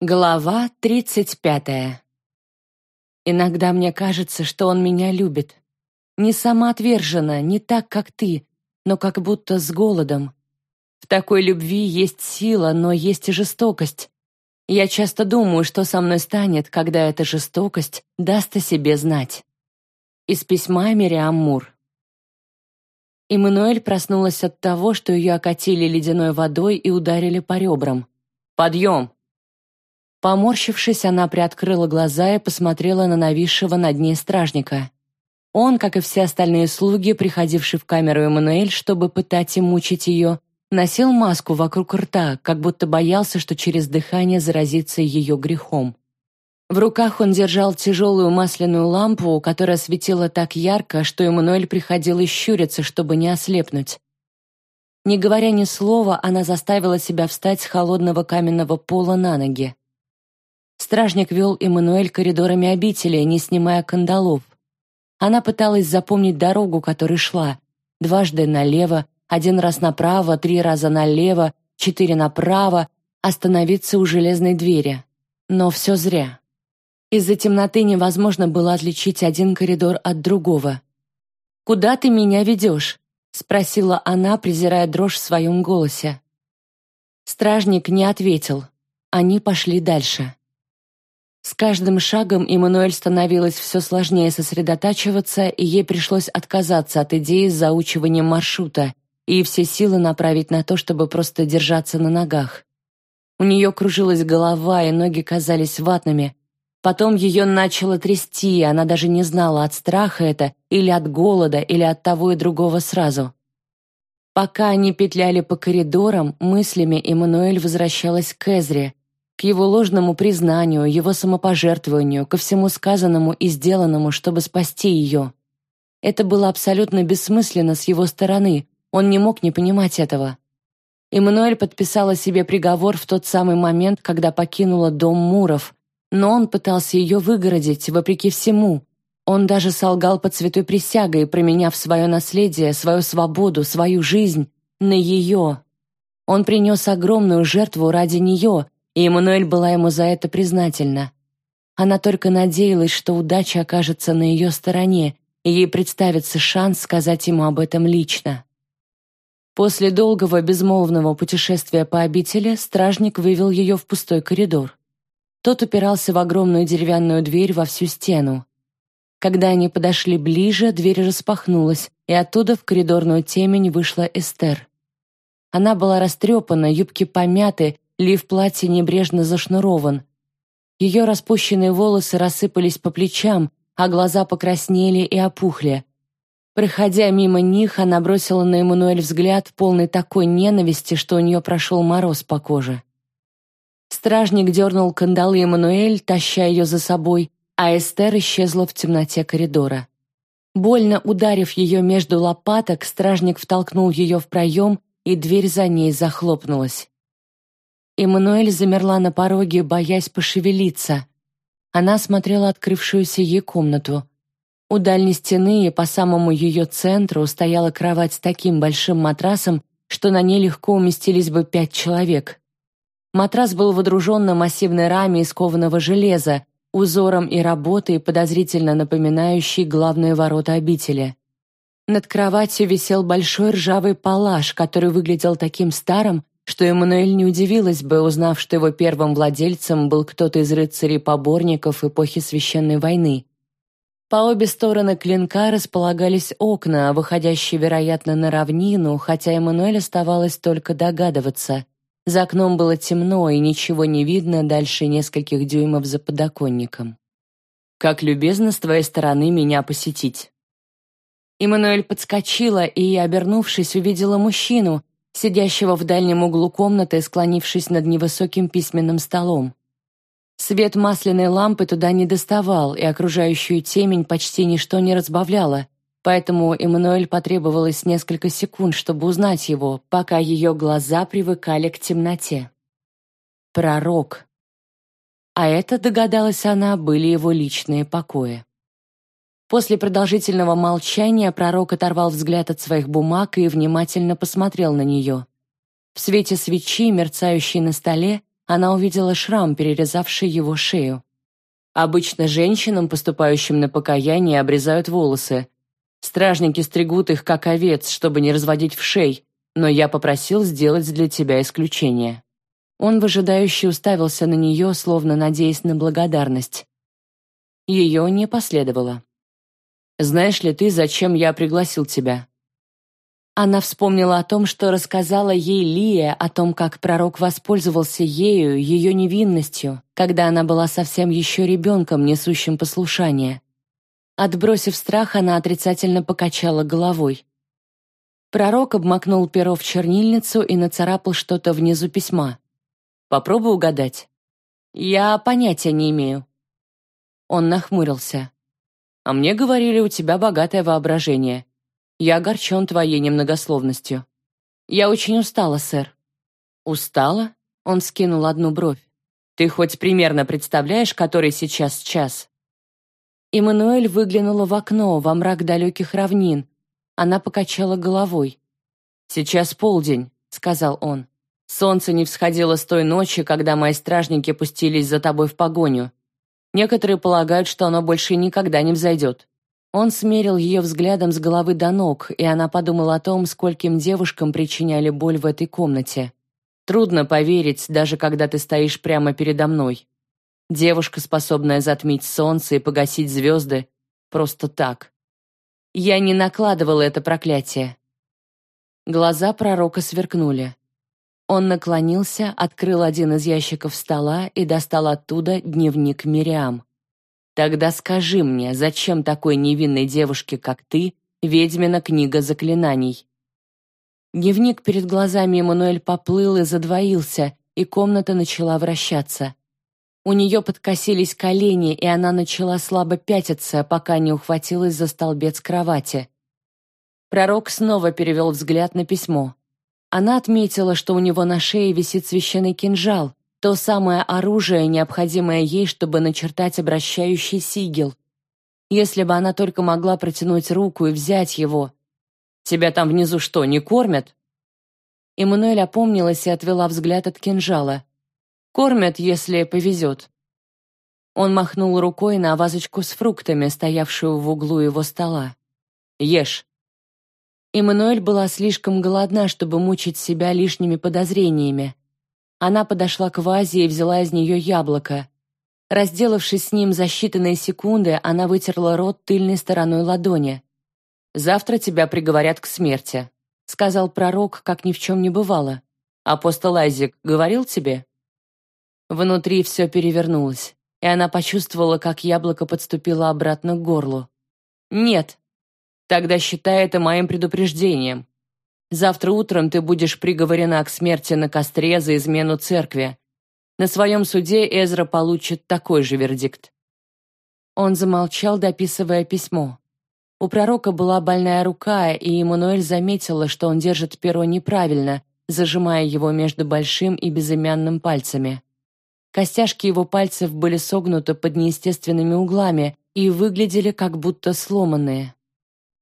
Глава тридцать пятая. Иногда мне кажется, что он меня любит. Не самоотверженно, не так, как ты, но как будто с голодом. В такой любви есть сила, но есть и жестокость. Я часто думаю, что со мной станет, когда эта жестокость даст о себе знать. Из письма Мириам Мур. Эммануэль проснулась от того, что ее окатили ледяной водой и ударили по ребрам. «Подъем!» Поморщившись, она приоткрыла глаза и посмотрела на нависшего над ней стражника. Он, как и все остальные слуги, приходившие в камеру Эммануэль, чтобы пытать и мучить ее, носил маску вокруг рта, как будто боялся, что через дыхание заразится ее грехом. В руках он держал тяжелую масляную лампу, которая светила так ярко, что Эммануэль приходилось щуриться, чтобы не ослепнуть. Не говоря ни слова, она заставила себя встать с холодного каменного пола на ноги. Стражник вел Эммануэль коридорами обители, не снимая кандалов. Она пыталась запомнить дорогу, которой шла. Дважды налево, один раз направо, три раза налево, четыре направо, остановиться у железной двери. Но все зря. Из-за темноты невозможно было отличить один коридор от другого. «Куда ты меня ведешь?» — спросила она, презирая дрожь в своем голосе. Стражник не ответил. Они пошли дальше. С каждым шагом Эммануэль становилось все сложнее сосредотачиваться, и ей пришлось отказаться от идеи с заучиванием маршрута и все силы направить на то, чтобы просто держаться на ногах. У нее кружилась голова, и ноги казались ватными. Потом ее начало трясти, и она даже не знала, от страха это, или от голода, или от того и другого сразу. Пока они петляли по коридорам, мыслями Эммануэль возвращалась к Эзре, к его ложному признанию, его самопожертвованию, ко всему сказанному и сделанному, чтобы спасти ее. Это было абсолютно бессмысленно с его стороны, он не мог не понимать этого. Эммануэль подписала себе приговор в тот самый момент, когда покинула дом Муров, но он пытался ее выгородить, вопреки всему. Он даже солгал под святой присягой, променяв свое наследие, свою свободу, свою жизнь на ее. Он принес огромную жертву ради нее — и Эммануэль была ему за это признательна. Она только надеялась, что удача окажется на ее стороне, и ей представится шанс сказать ему об этом лично. После долгого безмолвного путешествия по обители стражник вывел ее в пустой коридор. Тот упирался в огромную деревянную дверь во всю стену. Когда они подошли ближе, дверь распахнулась, и оттуда в коридорную темень вышла Эстер. Она была растрепана, юбки помяты, Лиф платья небрежно зашнурован. Ее распущенные волосы рассыпались по плечам, а глаза покраснели и опухли. Проходя мимо них, она бросила на Эммануэль взгляд, полный такой ненависти, что у нее прошел мороз по коже. Стражник дернул кандалы Эммануэль, таща ее за собой, а Эстер исчезла в темноте коридора. Больно ударив ее между лопаток, стражник втолкнул ее в проем, и дверь за ней захлопнулась. Эммануэль замерла на пороге, боясь пошевелиться. Она смотрела открывшуюся ей комнату. У дальней стены и по самому ее центру стояла кровать с таким большим матрасом, что на ней легко уместились бы пять человек. Матрас был водружен на массивной раме из кованого железа, узором и работой, подозрительно напоминающей главные ворота обители. Над кроватью висел большой ржавый палаш, который выглядел таким старым, что Эммануэль не удивилась бы, узнав, что его первым владельцем был кто-то из рыцарей-поборников эпохи Священной войны. По обе стороны клинка располагались окна, выходящие, вероятно, на равнину, хотя Эммануэль оставалось только догадываться. За окном было темно, и ничего не видно дальше нескольких дюймов за подоконником. «Как любезно с твоей стороны меня посетить!» Эммануэль подскочила и, обернувшись, увидела мужчину, сидящего в дальнем углу комнаты, склонившись над невысоким письменным столом. Свет масляной лампы туда не доставал, и окружающую темень почти ничто не разбавляло, поэтому Эммануэль потребовалось несколько секунд, чтобы узнать его, пока ее глаза привыкали к темноте. Пророк. А это, догадалась она, были его личные покои. После продолжительного молчания пророк оторвал взгляд от своих бумаг и внимательно посмотрел на нее. В свете свечи, мерцающей на столе, она увидела шрам, перерезавший его шею. Обычно женщинам, поступающим на покаяние, обрезают волосы. Стражники стригут их, как овец, чтобы не разводить в шей, но я попросил сделать для тебя исключение». Он выжидающе уставился на нее, словно надеясь на благодарность. Ее не последовало. «Знаешь ли ты, зачем я пригласил тебя?» Она вспомнила о том, что рассказала ей Лия, о том, как пророк воспользовался ею, ее невинностью, когда она была совсем еще ребенком, несущим послушание. Отбросив страх, она отрицательно покачала головой. Пророк обмакнул перо в чернильницу и нацарапал что-то внизу письма. «Попробуй угадать». «Я понятия не имею». Он нахмурился. «А мне говорили, у тебя богатое воображение. Я огорчен твоей немногословностью. Я очень устала, сэр. Устала? Он скинул одну бровь. Ты хоть примерно представляешь, который сейчас час? Эммануэль выглянула в окно, во мрак далеких равнин. Она покачала головой. «Сейчас полдень», — сказал он. «Солнце не всходило с той ночи, когда мои стражники пустились за тобой в погоню. Некоторые полагают, что оно больше никогда не взойдет. Он смерил ее взглядом с головы до ног, и она подумала о том, скольким девушкам причиняли боль в этой комнате. Трудно поверить, даже когда ты стоишь прямо передо мной. Девушка, способная затмить солнце и погасить звезды, просто так. Я не накладывала это проклятие. Глаза пророка сверкнули. Он наклонился, открыл один из ящиков стола и достал оттуда дневник Мириам. Тогда скажи мне, зачем такой невинной девушке, как ты, ведьмина книга заклинаний?» Дневник перед глазами Эммануэль поплыл и задвоился, и комната начала вращаться. У нее подкосились колени, и она начала слабо пятиться, пока не ухватилась за столбец кровати. Пророк снова перевел взгляд на письмо. Она отметила, что у него на шее висит священный кинжал, то самое оружие, необходимое ей, чтобы начертать обращающий сигел. Если бы она только могла протянуть руку и взять его. «Тебя там внизу что, не кормят?» Эммануэль опомнилась и отвела взгляд от кинжала. «Кормят, если повезет». Он махнул рукой на вазочку с фруктами, стоявшую в углу его стола. «Ешь». Эммануэль была слишком голодна, чтобы мучить себя лишними подозрениями. Она подошла к вазе и взяла из нее яблоко. Разделавшись с ним за считанные секунды, она вытерла рот тыльной стороной ладони. «Завтра тебя приговорят к смерти», — сказал пророк, как ни в чем не бывало. «Апостол Айзек говорил тебе?» Внутри все перевернулось, и она почувствовала, как яблоко подступило обратно к горлу. «Нет. Тогда считай это моим предупреждением. Завтра утром ты будешь приговорена к смерти на костре за измену церкви. На своем суде Эзра получит такой же вердикт». Он замолчал, дописывая письмо. У пророка была больная рука, и Эммануэль заметила, что он держит перо неправильно, зажимая его между большим и безымянным пальцами. Костяшки его пальцев были согнуты под неестественными углами и выглядели как будто сломанные.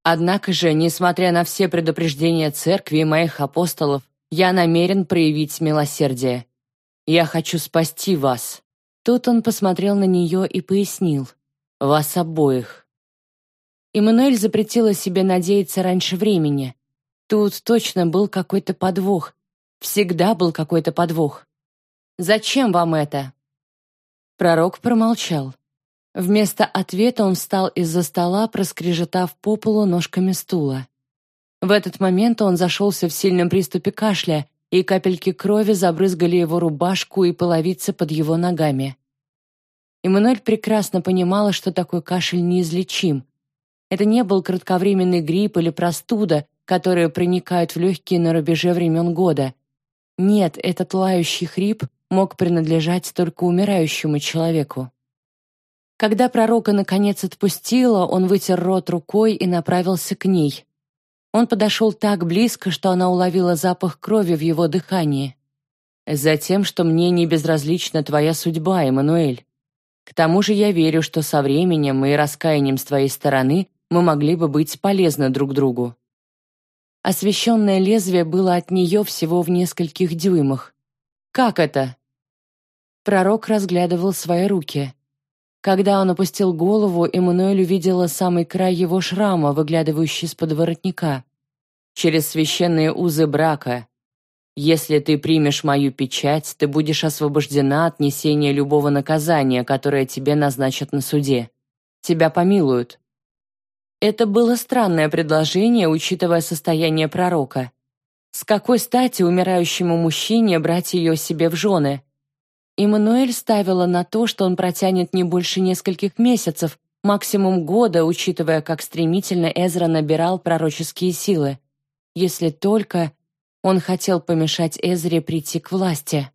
Однако же, несмотря на все предупреждения церкви и моих апостолов, я намерен проявить милосердие. Я хочу спасти вас». Тут он посмотрел на нее и пояснил. «Вас обоих». Эммануэль запретила себе надеяться раньше времени. Тут точно был какой-то подвох. Всегда был какой-то подвох. «Зачем вам это?» Пророк промолчал. Вместо ответа он встал из-за стола, проскрежетав по полу ножками стула. В этот момент он зашелся в сильном приступе кашля, и капельки крови забрызгали его рубашку и половицы под его ногами. Эммануэль прекрасно понимала, что такой кашель неизлечим. Это не был кратковременный грипп или простуда, которые проникают в легкие на рубеже времен года. Нет, этот лающий хрип мог принадлежать только умирающему человеку. Когда пророка наконец отпустила, он вытер рот рукой и направился к ней. Он подошел так близко, что она уловила запах крови в его дыхании. «Затем, что мне не безразлична твоя судьба, Эммануэль. К тому же я верю, что со временем и раскаянием с твоей стороны мы могли бы быть полезны друг другу». Освещенное лезвие было от нее всего в нескольких дюймах. «Как это?» Пророк разглядывал свои руки. Когда он опустил голову, Эммануэль увидела самый край его шрама, выглядывающий из-под воротника. «Через священные узы брака. Если ты примешь мою печать, ты будешь освобождена от несения любого наказания, которое тебе назначат на суде. Тебя помилуют». Это было странное предложение, учитывая состояние пророка. С какой стати умирающему мужчине брать ее себе в жены? Иммануэль ставила на то, что он протянет не больше нескольких месяцев, максимум года, учитывая, как стремительно Эзра набирал пророческие силы. Если только он хотел помешать Эзре прийти к власти.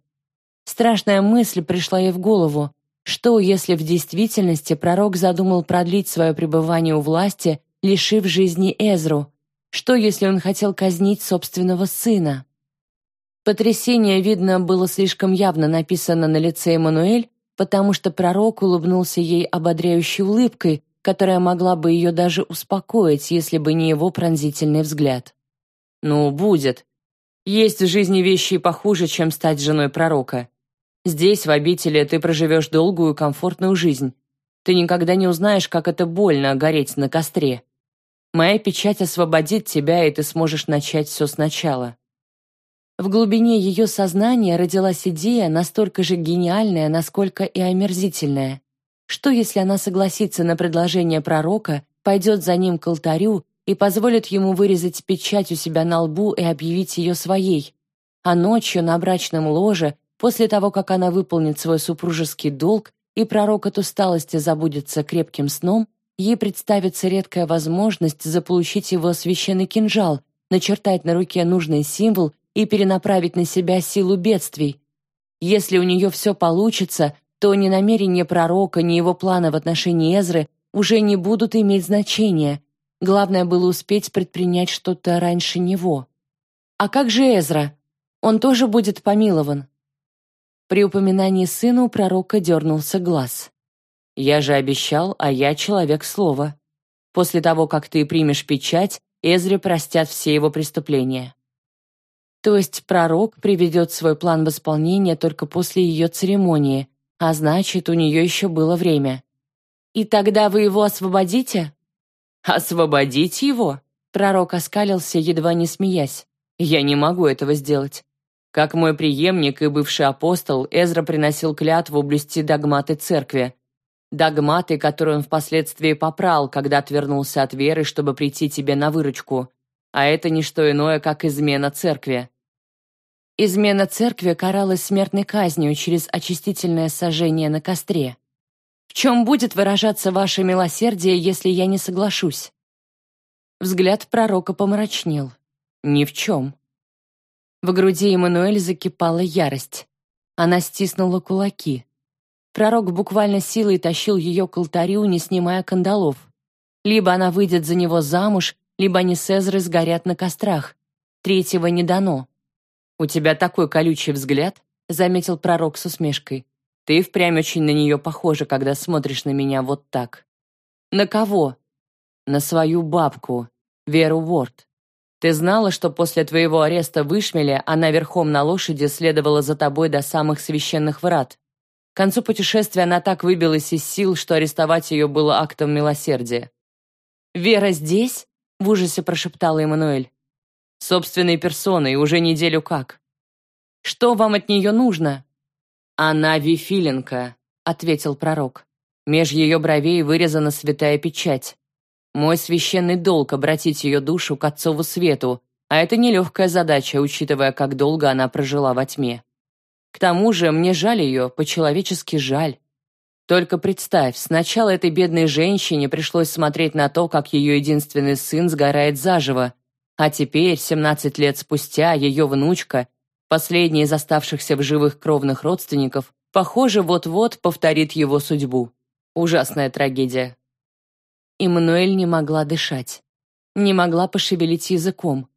Страшная мысль пришла ей в голову. Что, если в действительности пророк задумал продлить свое пребывание у власти, лишив жизни Эзру? Что, если он хотел казнить собственного сына? Потрясение, видно, было слишком явно написано на лице Эммануэль, потому что пророк улыбнулся ей ободряющей улыбкой, которая могла бы ее даже успокоить, если бы не его пронзительный взгляд. «Ну, будет. Есть в жизни вещи похуже, чем стать женой пророка. Здесь, в обители, ты проживешь долгую, комфортную жизнь. Ты никогда не узнаешь, как это больно гореть на костре. Моя печать освободит тебя, и ты сможешь начать все сначала». В глубине ее сознания родилась идея настолько же гениальная, насколько и омерзительная. Что, если она согласится на предложение пророка, пойдет за ним к алтарю и позволит ему вырезать печать у себя на лбу и объявить ее своей, а ночью на брачном ложе, после того, как она выполнит свой супружеский долг и пророк от усталости забудется крепким сном, ей представится редкая возможность заполучить его священный кинжал, начертать на руке нужный символ и перенаправить на себя силу бедствий. Если у нее все получится, то ни намерения пророка, ни его планы в отношении Эзры уже не будут иметь значения. Главное было успеть предпринять что-то раньше него. А как же Эзра? Он тоже будет помилован. При упоминании сына у пророка дернулся глаз. «Я же обещал, а я человек слова. После того, как ты примешь печать, Эзре простят все его преступления». То есть пророк приведет свой план в исполнение только после ее церемонии, а значит, у нее еще было время. «И тогда вы его освободите?» «Освободить его?» Пророк оскалился, едва не смеясь. «Я не могу этого сделать. Как мой преемник и бывший апостол, Эзра приносил клятву блюсти догматы церкви. Догматы, которые он впоследствии попрал, когда отвернулся от веры, чтобы прийти тебе на выручку. А это не что иное, как измена церкви. Измена церкви каралась смертной казнью через очистительное сожжение на костре. В чем будет выражаться ваше милосердие, если я не соглашусь? Взгляд пророка помрачнел. Ни в чем. В груди Эммануэль закипала ярость. Она стиснула кулаки. Пророк буквально силой тащил ее к алтарю, не снимая кандалов. Либо она выйдет за него замуж, либо они с сгорят на кострах. Третьего не дано. «У тебя такой колючий взгляд», — заметил пророк с усмешкой. «Ты впрямь очень на нее похожа, когда смотришь на меня вот так». «На кого?» «На свою бабку, Веру Уорд. Ты знала, что после твоего ареста в Ишмеле она верхом на лошади следовала за тобой до самых священных врат? К концу путешествия она так выбилась из сил, что арестовать ее было актом милосердия». «Вера здесь?» — в ужасе прошептала Эммануэль. Собственной персоной, уже неделю как. Что вам от нее нужно? Она Вифиленко, ответил пророк. Меж ее бровей вырезана святая печать. Мой священный долг обратить ее душу к Отцову Свету, а это нелегкая задача, учитывая, как долго она прожила во тьме. К тому же мне жаль ее, по-человечески жаль. Только представь, сначала этой бедной женщине пришлось смотреть на то, как ее единственный сын сгорает заживо, а теперь, 17 лет спустя, ее внучка, последняя из оставшихся в живых кровных родственников, похоже, вот-вот повторит его судьбу. Ужасная трагедия. Эммануэль не могла дышать. Не могла пошевелить языком.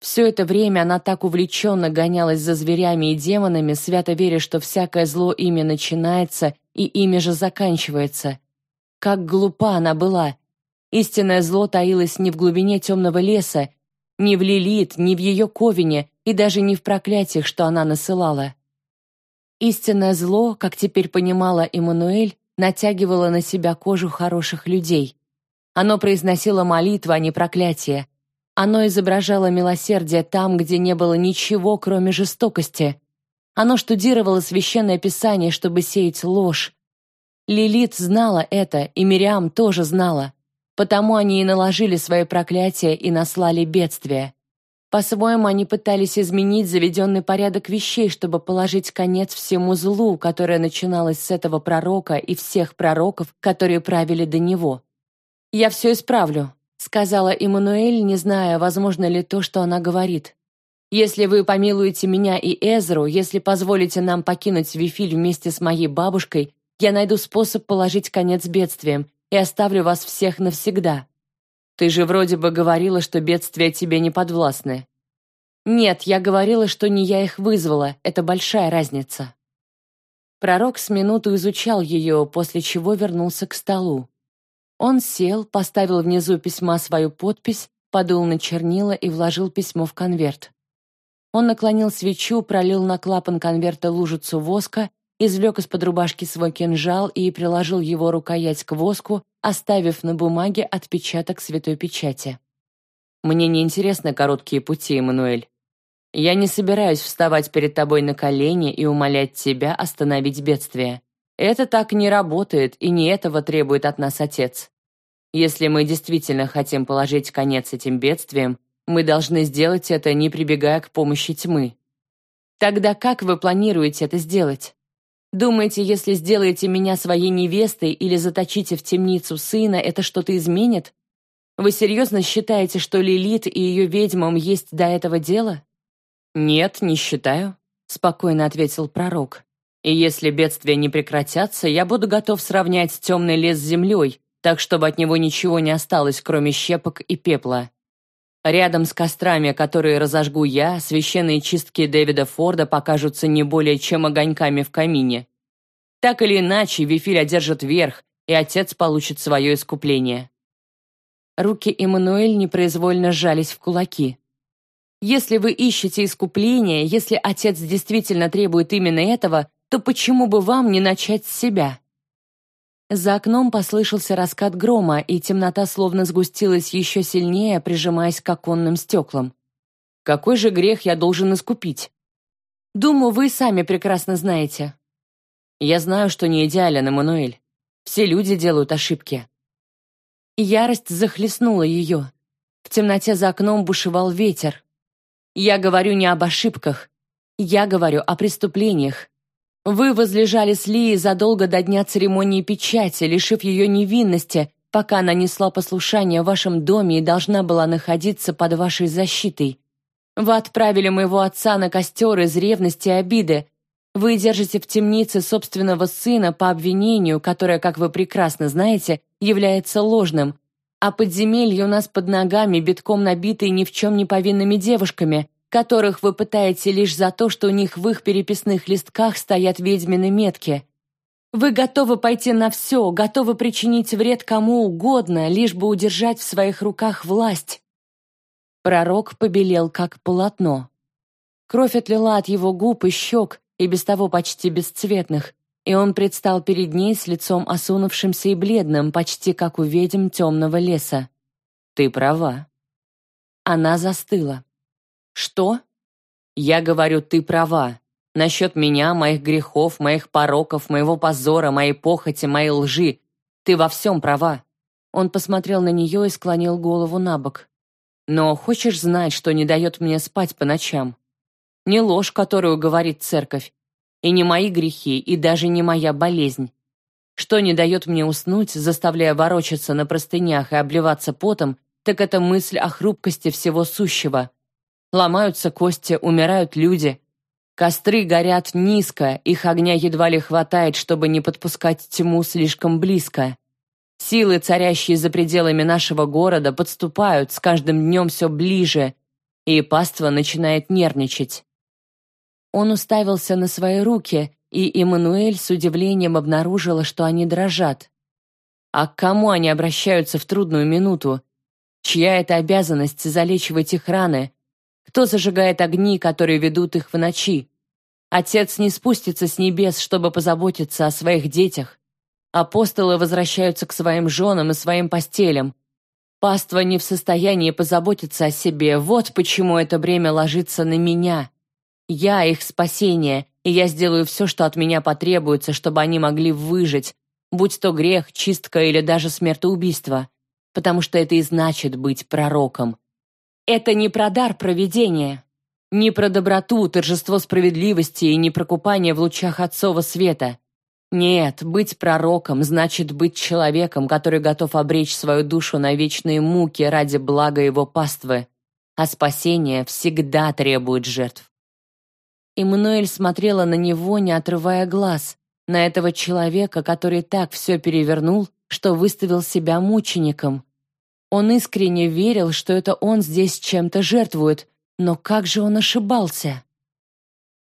Все это время она так увлеченно гонялась за зверями и демонами, свято веря, что всякое зло ими начинается и ими же заканчивается. Как глупа она была! Истинное зло таилось не в глубине темного леса, ни в Лилит, ни в ее Ковине и даже не в проклятиях, что она насылала. Истинное зло, как теперь понимала Эммануэль, натягивало на себя кожу хороших людей. Оно произносило молитвы, а не проклятие. Оно изображало милосердие там, где не было ничего, кроме жестокости. Оно штудировало священное писание, чтобы сеять ложь. Лилит знала это, и Мириам тоже знала. Потому они и наложили свои проклятия и наслали бедствие. По-своему, они пытались изменить заведенный порядок вещей, чтобы положить конец всему злу, которое начиналось с этого пророка и всех пророков, которые правили до него. «Я все исправлю», — сказала Иммануэль, не зная, возможно ли то, что она говорит. «Если вы помилуете меня и Эзру, если позволите нам покинуть Вифиль вместе с моей бабушкой, я найду способ положить конец бедствиям и оставлю вас всех навсегда». Ты же вроде бы говорила, что бедствия тебе не подвластны. Нет, я говорила, что не я их вызвала, это большая разница. Пророк с минуту изучал ее, после чего вернулся к столу. Он сел, поставил внизу письма свою подпись, подул на чернила и вложил письмо в конверт. Он наклонил свечу, пролил на клапан конверта лужицу воска извлек из-под рубашки свой кинжал и приложил его рукоять к воску, оставив на бумаге отпечаток святой печати. «Мне не интересны короткие пути, Эммануэль. Я не собираюсь вставать перед тобой на колени и умолять тебя остановить бедствие. Это так не работает, и не этого требует от нас Отец. Если мы действительно хотим положить конец этим бедствиям, мы должны сделать это, не прибегая к помощи тьмы. Тогда как вы планируете это сделать? Думаете, если сделаете меня своей невестой или заточите в темницу сына, это что-то изменит? Вы серьезно считаете, что Лилит и ее ведьмам есть до этого дела? Нет, не считаю, спокойно ответил пророк. И если бедствия не прекратятся, я буду готов сравнять темный лес с землей, так чтобы от него ничего не осталось, кроме щепок и пепла. Рядом с кострами, которые разожгу я, священные чистки Дэвида Форда покажутся не более чем огоньками в камине. Так или иначе, Вифиль одержит верх, и отец получит свое искупление. Руки Эммануэль непроизвольно сжались в кулаки. Если вы ищете искупление, если отец действительно требует именно этого, то почему бы вам не начать с себя? За окном послышался раскат грома, и темнота словно сгустилась еще сильнее, прижимаясь к оконным стеклам. Какой же грех я должен искупить? Думаю, вы сами прекрасно знаете. Я знаю, что не идеален, Эммануэль. Все люди делают ошибки. Ярость захлестнула ее. В темноте за окном бушевал ветер. Я говорю не об ошибках. Я говорю о преступлениях. Вы возлежали с Лией задолго до дня церемонии печати, лишив ее невинности, пока она несла послушание в вашем доме и должна была находиться под вашей защитой. Вы отправили моего отца на костер из ревности и обиды. Вы держите в темнице собственного сына по обвинению, которое, как вы прекрасно знаете, является ложным. А подземелье у нас под ногами битком набитые ни в чем не повинными девушками – которых вы пытаете лишь за то, что у них в их переписных листках стоят ведьмины метки. Вы готовы пойти на все, готовы причинить вред кому угодно, лишь бы удержать в своих руках власть. Пророк побелел, как полотно. Кровь отлила от его губ и щек, и без того почти бесцветных, и он предстал перед ней с лицом осунувшимся и бледным, почти как у ведьм темного леса. «Ты права». Она застыла. «Что?» «Я говорю, ты права. Насчет меня, моих грехов, моих пороков, моего позора, моей похоти, моей лжи. Ты во всем права». Он посмотрел на нее и склонил голову на бок. «Но хочешь знать, что не дает мне спать по ночам? Не ложь, которую говорит церковь, и не мои грехи, и даже не моя болезнь. Что не дает мне уснуть, заставляя ворочаться на простынях и обливаться потом, так это мысль о хрупкости всего сущего, Ломаются кости, умирают люди. Костры горят низко, их огня едва ли хватает, чтобы не подпускать тьму слишком близко. Силы, царящие за пределами нашего города, подступают с каждым днем все ближе, и паства начинает нервничать. Он уставился на свои руки, и Эммануэль с удивлением обнаружила, что они дрожат. А к кому они обращаются в трудную минуту? Чья это обязанность залечивать их раны, кто зажигает огни, которые ведут их в ночи? Отец не спустится с небес, чтобы позаботиться о своих детях. Апостолы возвращаются к своим женам и своим постелям. Паства не в состоянии позаботиться о себе. Вот почему это бремя ложится на меня. Я их спасение, и я сделаю все, что от меня потребуется, чтобы они могли выжить, будь то грех, чистка или даже смертоубийство, потому что это и значит быть пророком. Это не про дар провидения, не про доброту, торжество справедливости и не про купание в лучах отцова света. Нет, быть пророком значит быть человеком, который готов обречь свою душу на вечные муки ради блага его паствы, а спасение всегда требует жертв. Иммануэль смотрела на него, не отрывая глаз, на этого человека, который так все перевернул, что выставил себя мучеником. Он искренне верил, что это он здесь чем-то жертвует, но как же он ошибался?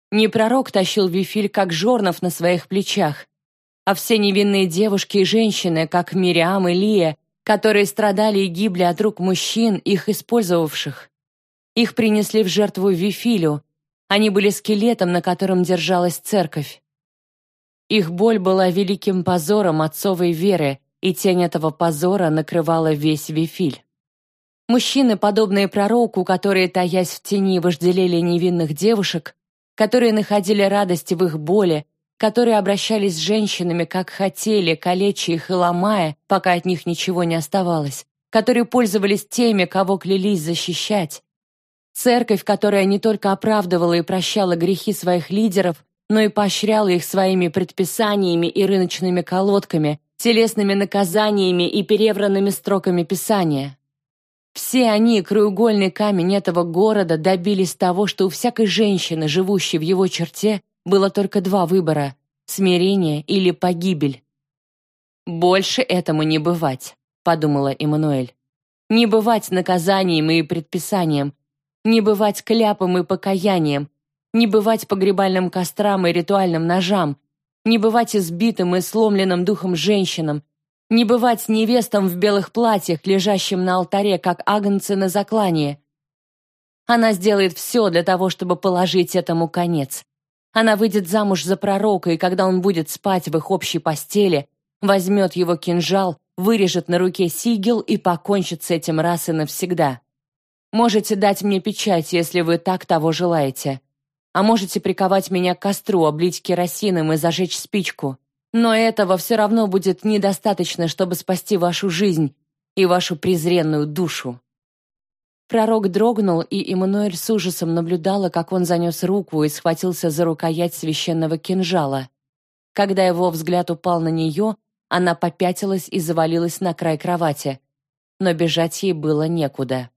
Не пророк тащил Вифиль как жорнов на своих плечах, а все невинные девушки и женщины, как Мириам и Лия, которые страдали и гибли от рук мужчин, их использовавших. Их принесли в жертву Вифилю. Они были скелетом, на котором держалась церковь. Их боль была великим позором отцовой веры, и тень этого позора накрывала весь Вифиль. Мужчины, подобные пророку, которые, таясь в тени, вожделели невинных девушек, которые находили радость в их боли, которые обращались с женщинами, как хотели, калеча их и ломая, пока от них ничего не оставалось, которые пользовались теми, кого клялись защищать. Церковь, которая не только оправдывала и прощала грехи своих лидеров, но и поощряла их своими предписаниями и рыночными колодками, телесными наказаниями и перевранными строками Писания. Все они, краеугольный камень этого города, добились того, что у всякой женщины, живущей в его черте, было только два выбора — смирение или погибель. «Больше этому не бывать», — подумала Эммануэль. «Не бывать наказанием и предписанием, не бывать кляпом и покаянием, не бывать погребальным кострам и ритуальным ножам, не бывать избитым и сломленным духом женщинам, не бывать невестам в белых платьях, лежащим на алтаре, как агнцы на заклании. Она сделает все для того, чтобы положить этому конец. Она выйдет замуж за пророка, и когда он будет спать в их общей постели, возьмет его кинжал, вырежет на руке сигел и покончит с этим раз и навсегда. Можете дать мне печать, если вы так того желаете. А можете приковать меня к костру, облить керосином и зажечь спичку. Но этого все равно будет недостаточно, чтобы спасти вашу жизнь и вашу презренную душу. Пророк дрогнул, и Эммануэль с ужасом наблюдала, как он занес руку и схватился за рукоять священного кинжала. Когда его взгляд упал на нее, она попятилась и завалилась на край кровати. Но бежать ей было некуда.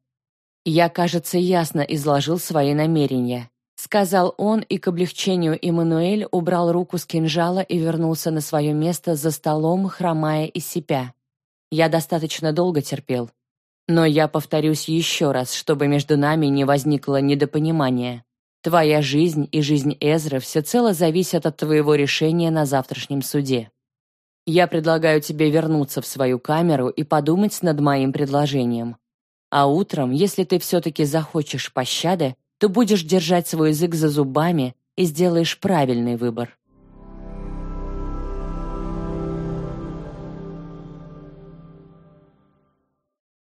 «Я, кажется, ясно изложил свои намерения», — сказал он, и к облегчению Эммануэль убрал руку с кинжала и вернулся на свое место за столом, хромая и сипя. «Я достаточно долго терпел. Но я повторюсь еще раз, чтобы между нами не возникло недопонимания. Твоя жизнь и жизнь Эзры всецело зависят от твоего решения на завтрашнем суде. Я предлагаю тебе вернуться в свою камеру и подумать над моим предложением. А утром, если ты все-таки захочешь пощады, то будешь держать свой язык за зубами и сделаешь правильный выбор.